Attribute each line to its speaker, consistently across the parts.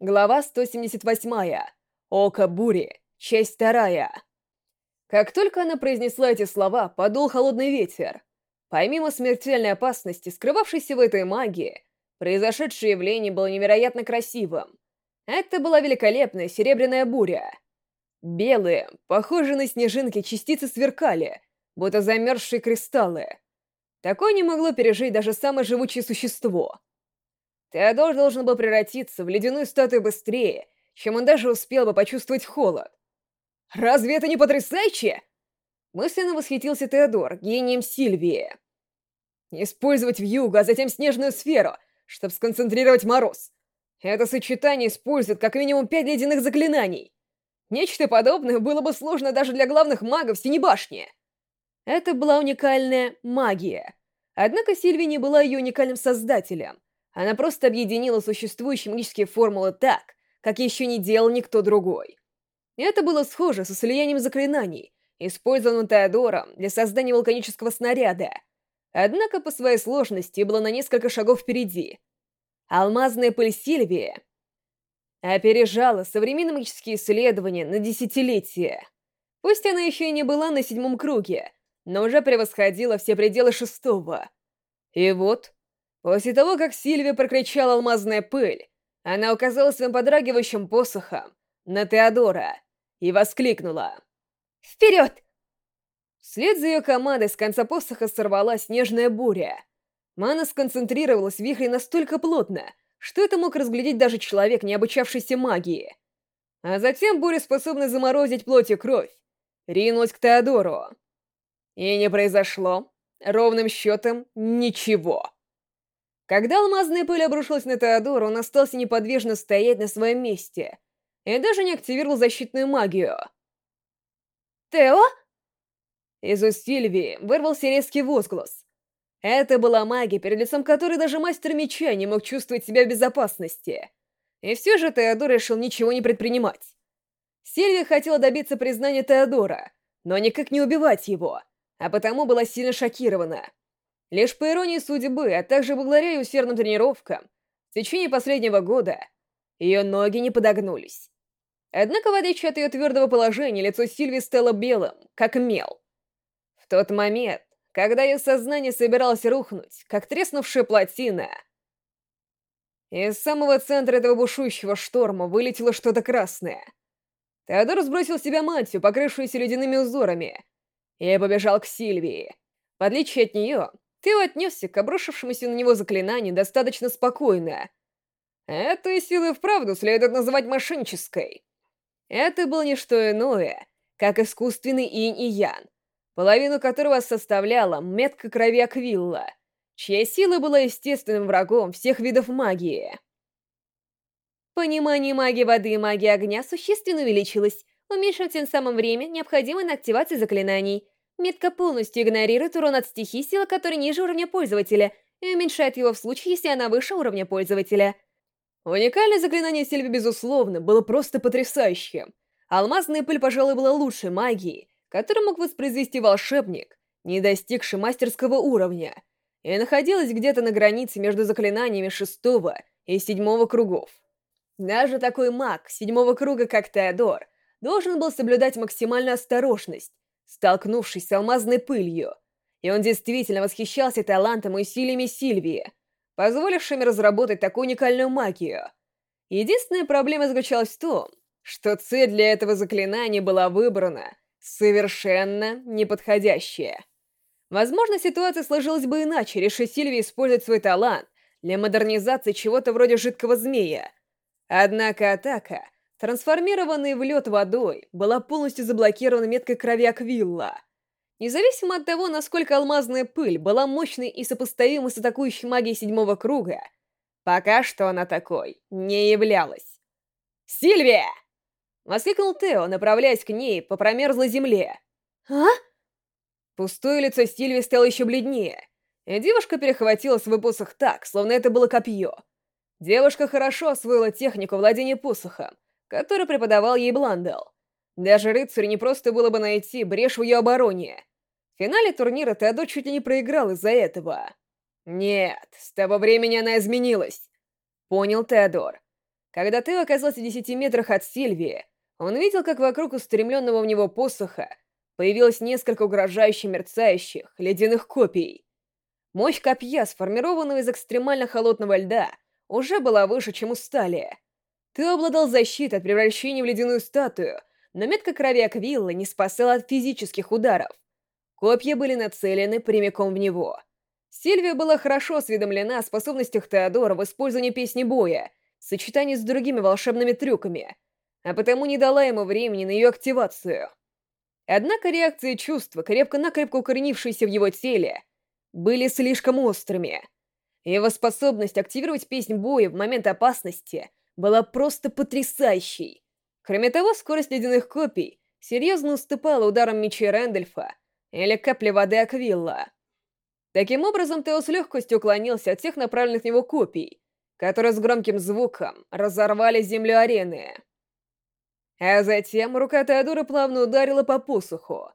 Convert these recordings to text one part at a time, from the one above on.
Speaker 1: Глава 178. Око бури. Часть вторая. Как только она произнесла эти слова, подул холодный ветер. Помимо смертельной опасности, скрывавшейся в этой магии, произошедшее явление было невероятно красивым. Это была великолепная серебряная буря. Белые, похожие на снежинки, частицы сверкали, будто замерзшие кристаллы. Такое не могло пережить даже самое живучее существо — Теодор должен был превратиться в ледяную статую быстрее, чем он даже успел бы почувствовать холод. «Разве это не потрясающе?» Мысленно восхитился Теодор гением Сильвии. Использовать вьюгу, а затем снежную сферу, чтобы сконцентрировать мороз. Это сочетание использует как минимум пять ледяных заклинаний. Нечто подобное было бы сложно даже для главных магов Синей Башни. Это была уникальная магия. Однако Сильвия не была ее уникальным создателем. Она просто объединила существующие магические формулы так, как еще не делал никто другой. Это было схоже со слиянием заклинаний, использованным Теодором для создания вулканического снаряда. Однако по своей сложности было на несколько шагов впереди. Алмазная пыль Сильвии опережала современные магические исследования на десятилетия. Пусть она еще и не была на седьмом круге, но уже превосходила все пределы шестого. И вот, После того, как Сильвия прокричала алмазная пыль, она указала своим подрагивающим посохом на Теодора и воскликнула «Вперед!». Вслед за ее командой с конца посоха сорвалась снежная буря. Мана сконцентрировалась в вихре настолько плотно, что это мог разглядеть даже человек, не обучавшийся магии. А затем буря, способная заморозить плоть и кровь, ринулась к Теодору. И не произошло, ровным счетом, ничего. Когда алмазная пыль обрушилась на Теодора, он остался неподвижно стоять на своем месте и даже не активировал защитную магию. «Тео?» Из уст Сильвии вырвался резкий возглас. Это была магия, перед лицом которой даже мастер меча не мог чувствовать себя в безопасности. И все же Теодор решил ничего не предпринимать. Сильвия хотела добиться признания Теодора, но никак не убивать его, а потому была сильно шокирована. Лишь по иронии судьбы, а также благодаря ее усердным тренировкам, в течение последнего года ее ноги не подогнулись. Однако, в отличие от ее твердого положения, лицо Сильви стало белым, как мел. В тот момент, когда ее сознание собиралось рухнуть, как треснувшая плотина, из самого центра этого бушующего шторма вылетело что-то красное. Теодор сбросил с себя мантию, покрывшуюся ледяными узорами, и побежал к Сильвии. В отличие от нее, Тео отнесся к обрушившемуся на него заклинанию достаточно спокойно. Эту силу вправду следует называть мошеннической. Это было не что иное, как искусственный инь и ян, половину которого составляла метка крови Аквилла, чья сила была естественным врагом всех видов магии. Понимание магии воды и магии огня существенно увеличилось, уменьшив тем самым время, необходимое на активацию заклинаний — Метка полностью игнорирует урон от стихии, сила которой ниже уровня пользователя, и уменьшает его в случае, если она выше уровня пользователя. Уникальное заклинание Сильви, безусловно, было просто потрясающим. Алмазная пыль, пожалуй, была лучшей магией, которую мог воспроизвести волшебник, не достигший мастерского уровня, и находилась где-то на границе между заклинаниями шестого и седьмого кругов. Даже такой маг седьмого круга, как Теодор, должен был соблюдать максимальную осторожность, столкнувшись с алмазной пылью, и он действительно восхищался талантом и усилиями Сильвии, позволившими разработать такую уникальную магию. Единственная проблема заключалась в том, что цель для этого заклинания была выбрана совершенно неподходящая. Возможно, ситуация сложилась бы иначе, реши Сильвия использовать свой талант для модернизации чего-то вроде жидкого змея. Однако атака трансформированная в лед водой, была полностью заблокирована меткой крови Аквилла. Независимо от того, насколько алмазная пыль была мощной и сопоставимой с атакующей магией седьмого круга, пока что она такой не являлась. «Сильвия!» — воскликнул Тео, направляясь к ней по промерзлой земле. «А?» Пустое лицо Сильвии стало еще бледнее, и девушка перехватила свой посох так, словно это было копье. Девушка хорошо освоила технику владения посохом, который преподавал ей Бландел. Даже рыцарю не просто было бы найти брешь в ее обороне. В финале турнира Теодор чуть ли не проиграл из-за этого. Нет, с того времени она изменилась. Понял Теодор. Когда Тео оказался в десяти метрах от Сильвии, он видел, как вокруг устремленного в него посоха появилось несколько угрожающе мерцающих ледяных копий. Мощь копья, сформированного из экстремально холодного льда, уже была выше, чем у стали. Тео обладал защитой от превращения в ледяную статую, но метка крови Аквилла не спасала от физических ударов. Копья были нацелены прямиком в него. Сильвия была хорошо осведомлена о способностях Теодора в использовании песни боя, в сочетании с другими волшебными трюками, а потому не дала ему времени на ее активацию. Однако реакции чувства, крепко-накрепко укоренившиеся в его теле, были слишком острыми. Его способность активировать песнь боя в момент опасности была просто потрясающей. Кроме того, скорость ледяных копий серьезно уступала ударам меча Рэндольфа или капли воды Аквилла. Таким образом, Тео с легкостью уклонился от всех направленных в него копий, которые с громким звуком разорвали землю арены. А затем рука Теодора плавно ударила по посуху.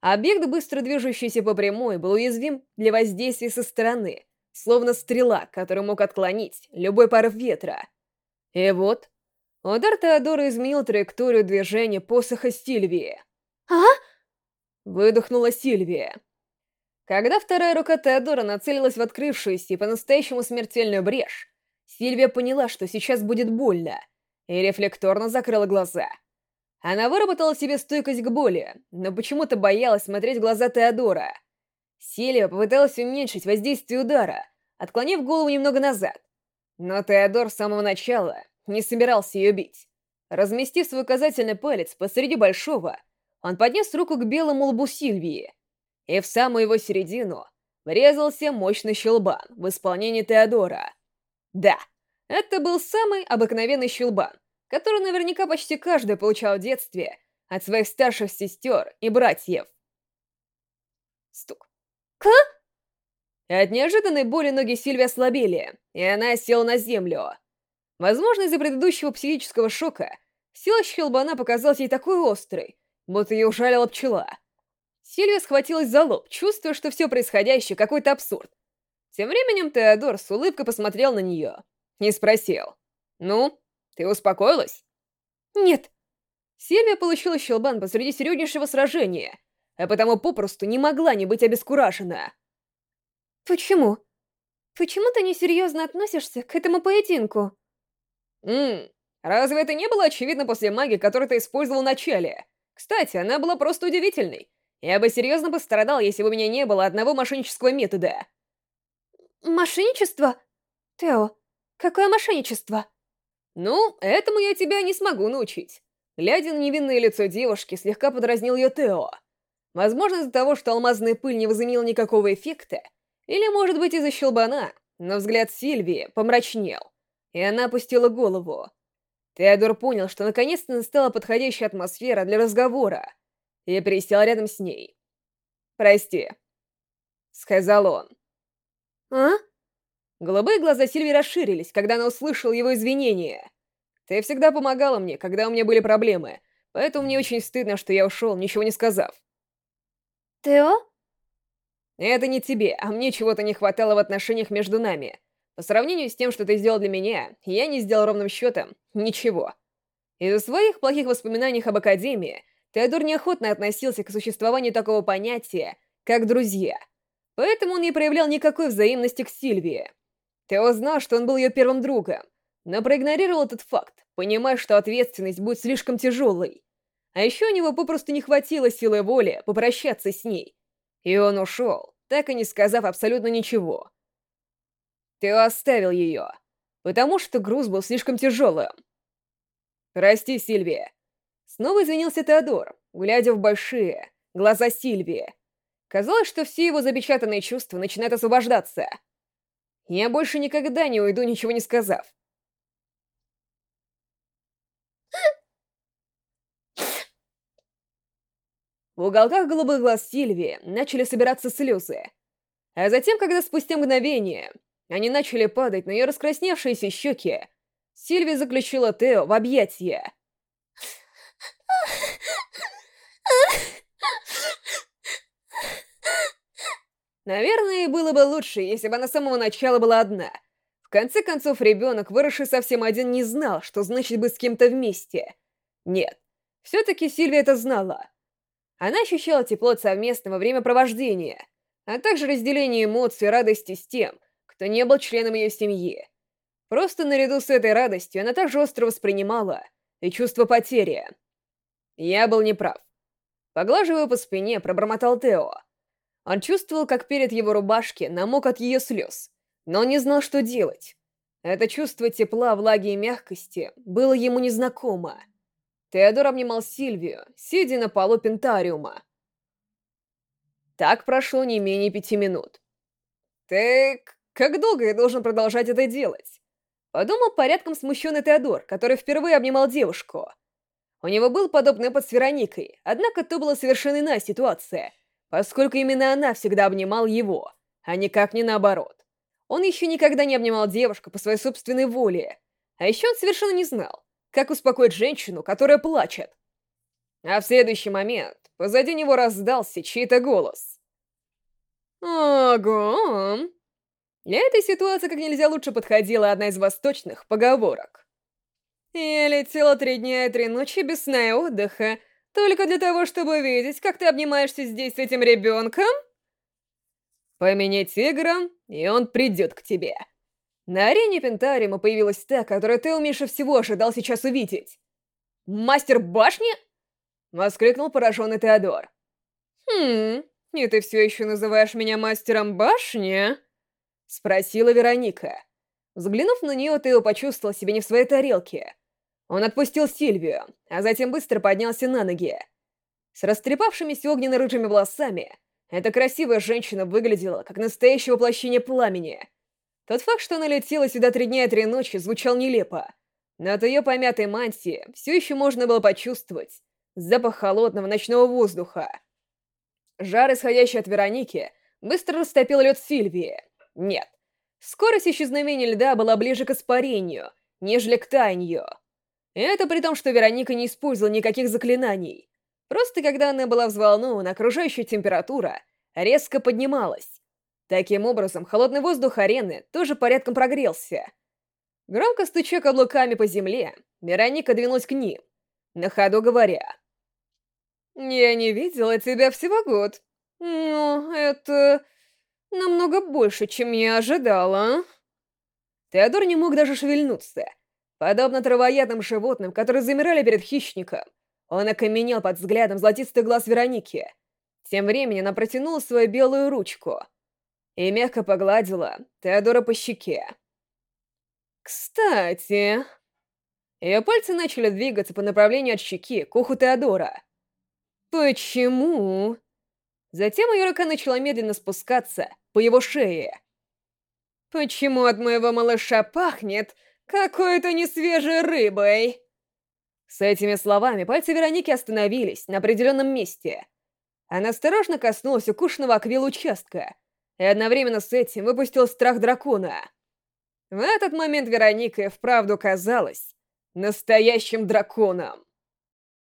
Speaker 1: Объект, быстро движущийся по прямой, был уязвим для воздействия со стороны, словно стрела, которую мог отклонить любой порыв ветра. И вот, удар Теодора изменил траекторию движения посоха Сильвии.
Speaker 2: «А?»
Speaker 1: Выдохнула Сильвия. Когда вторая рука Теодора нацелилась в открывшуюся и по-настоящему смертельную брешь, Сильвия поняла, что сейчас будет больно, и рефлекторно закрыла глаза. Она выработала себе стойкость к боли, но почему-то боялась смотреть в глаза Теодора. Сильвия попыталась уменьшить воздействие удара, отклонив голову немного назад. Но Теодор с самого начала не собирался ее бить. Разместив свой указательный палец посреди большого, он поднес руку к белому лбу Сильвии, и в самую его середину врезался мощный щелбан в исполнении Теодора. Да, это был самый обыкновенный щелбан, который наверняка почти каждый получал в детстве от своих старших сестер и братьев. Стук.
Speaker 2: К?
Speaker 1: От неожиданной боли ноги Сильви ослабели, и она села на землю. Возможно, из-за предыдущего психического шока сила щелбана показалась ей такой острой, будто ее ужалила пчела. Сильвия схватилась за лоб, чувствуя, что все происходящее какой-то абсурд. Тем временем Теодор с улыбкой посмотрел на нее и спросил. «Ну, ты успокоилась?»
Speaker 2: «Нет».
Speaker 1: Сильвия получила щелбан посреди серьезнейшего сражения, а потому попросту не могла не быть обескуражена.
Speaker 2: «Почему? Почему ты несерьезно относишься к этому поединку?»
Speaker 1: «Ммм, разве это не было очевидно после магии, которую ты использовал в начале? Кстати, она была просто удивительной. Я бы серьезно пострадал, если бы у меня не было одного мошеннического метода».
Speaker 2: «Мошенничество? Тео, какое мошенничество?»
Speaker 1: «Ну, этому я тебя не смогу научить». Глядя на невинное лицо девушки, слегка подразнил ее Тео. Возможно, из-за того, что алмазная пыль не возымела никакого эффекта, или, может быть, из-за щелбана, но взгляд Сильвии помрачнел, и она опустила голову. Теодор понял, что наконец-то настала подходящая атмосфера для разговора, и присел рядом с ней. «Прости», — сказал он.
Speaker 2: «А?»
Speaker 1: Голубые глаза Сильви расширились, когда она услышала его извинения. «Ты всегда помогала мне, когда у меня были проблемы, поэтому мне очень стыдно, что я ушел, ничего не сказав».
Speaker 2: «Тео?»
Speaker 1: «Это не тебе, а мне чего-то не хватало в отношениях между нами. По сравнению с тем, что ты сделал для меня, я не сделал ровным счетом ничего. Из-за своих плохих воспоминаний об Академии Теодор неохотно относился к существованию такого понятия, как «друзья», поэтому он не проявлял никакой взаимности к Сильвии. Тео знал, что он был ее первым другом, но проигнорировал этот факт, понимая, что ответственность будет слишком тяжелой. А еще у него попросту не хватило силы воли попрощаться с ней. И он ушел, так и не сказав абсолютно ничего. Тео оставил ее, потому что груз был слишком тяжелым. «Прости, Сильвия». Снова извинился Теодор, глядя в большие глаза Сильвии. Казалось, что все его запечатанные чувства начинают освобождаться. Я больше никогда не уйду, ничего не сказав. В уголках голубых глаз Сильвии начали собираться слезы. А затем, когда спустя мгновение они начали падать на ее раскрасневшиеся щеки, Сильвия заключила Тео в объятия. Наверное, было бы лучше, если бы она с самого начала была одна. В конце концов, ребенок, выросший совсем один, не знал, что значит быть с кем-то вместе. Нет, все-таки Сильвия это знала. Она ощущала тепло от совместного времяпровождения, а также разделение эмоций и радости с тем, кто не был членом ее семьи. Просто наряду с этой радостью она также остро воспринимала и чувство потери. Я был неправ. Поглаживая по спине, пробормотал Тео. Он чувствовал, как перед его рубашки намок от ее слез, но он не знал, что делать. Это чувство тепла, влаги и мягкости было ему незнакомо. Теодор обнимал Сильвию, сидя на полу пентариума. Так прошло не менее пяти минут. «Ты... как долго я должен продолжать это делать?» Подумал порядком смущенный Теодор, который впервые обнимал девушку. У него был подобный опыт с Вероникой, однако то была совершенно иная ситуация, поскольку именно она всегда обнимал его, а никак не наоборот. Он еще никогда не обнимал девушку по своей собственной воле, а еще он совершенно не знал, как успокоить женщину, которая плачет. А в следующий момент позади него раздался чей-то голос. «Ого!» Для этой ситуации как нельзя лучше подходила одна из восточных поговорок. «Я летела три дня и три ночи без сна и отдыха, только для того, чтобы видеть, как ты обнимаешься здесь с этим ребенком?» «Поменяй тигра, и он придет к тебе», на арене Пентариума появилась та, которую ты меньше всего ожидал сейчас увидеть. «Мастер башни?» — воскликнул пораженный Теодор. «Хм, и ты все еще называешь меня мастером башни?» — спросила Вероника. Взглянув на нее, Тео почувствовал себя не в своей тарелке. Он отпустил Сильвию, а затем быстро поднялся на ноги. С растрепавшимися огненно-рыжими волосами эта красивая женщина выглядела как настоящее воплощение пламени — тот факт, что она летела сюда три дня и три ночи, звучал нелепо. Но от ее помятой мантии все еще можно было почувствовать запах холодного ночного воздуха. Жар, исходящий от Вероники, быстро растопил лед Сильвии. Нет, скорость исчезновения льда была ближе к испарению, нежели к таянию. Это при том, что Вероника не использовала никаких заклинаний. Просто когда она была взволнована, окружающая температура резко поднималась. Таким образом, холодный воздух арены тоже порядком прогрелся. Громко стуча каблуками по земле, Вероника двинулась к ним, на ходу говоря. «Я не видела тебя всего год. Но это намного больше, чем я ожидала». Теодор не мог даже шевельнуться. Подобно травоядным животным, которые замирали перед хищником, он окаменел под взглядом золотистый глаз Вероники. Тем временем она протянула свою белую ручку — и мягко погладила Теодора по щеке. «Кстати...» Ее пальцы начали двигаться по направлению от щеки к уху Теодора. «Почему?» Затем ее рука начала медленно спускаться по его шее. «Почему от моего малыша пахнет какой-то несвежей рыбой?» С этими словами пальцы Вероники остановились на определенном месте. Она осторожно коснулась укушенного аквил участка, и одновременно с этим выпустил страх дракона. В этот момент Вероника и вправду казалась настоящим драконом.